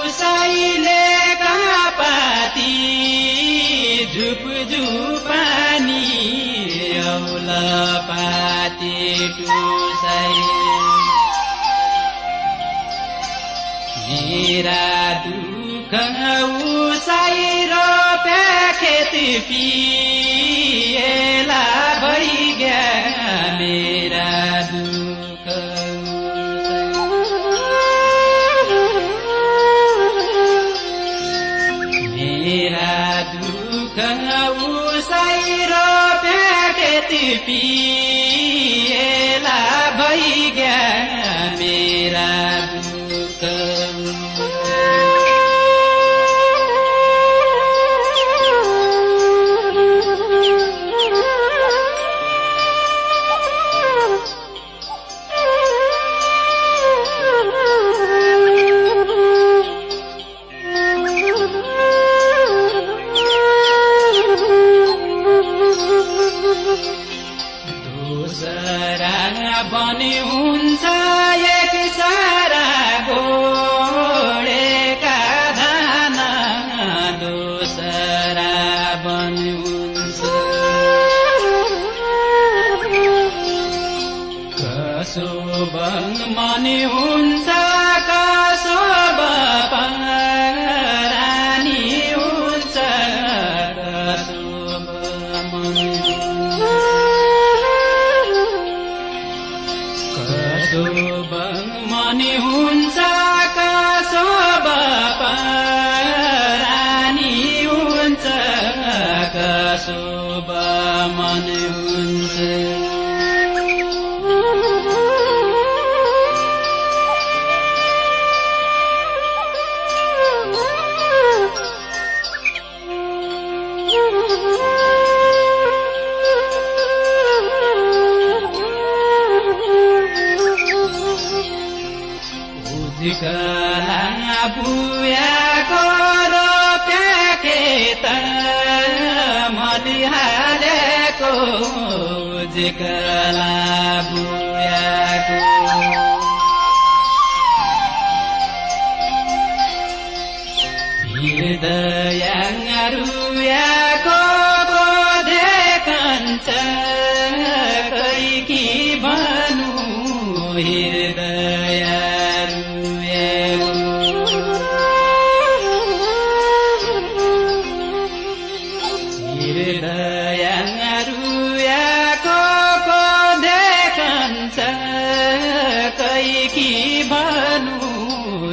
उसैले कापाती झुप झुपानी औला पाती टुसैले मेरा दुःख उसै रोपे खेत पिएला। पिएला भइग्या मेरा। बनि हुन्छ एक सारा गोडेका धान दोसरा बनि हुन्छ। कसो मनि हुन्छ कसो रानी कसो मनि हुन्छ कसो रानी हुन्छ कसो मनि हुन्छ उजकला बुयाको रोप्या खेत मलिहालेको उजकला बुयाको हृदयरुयाको बोधे कन्छ कैकी भनु हृदयरुयाको कि भू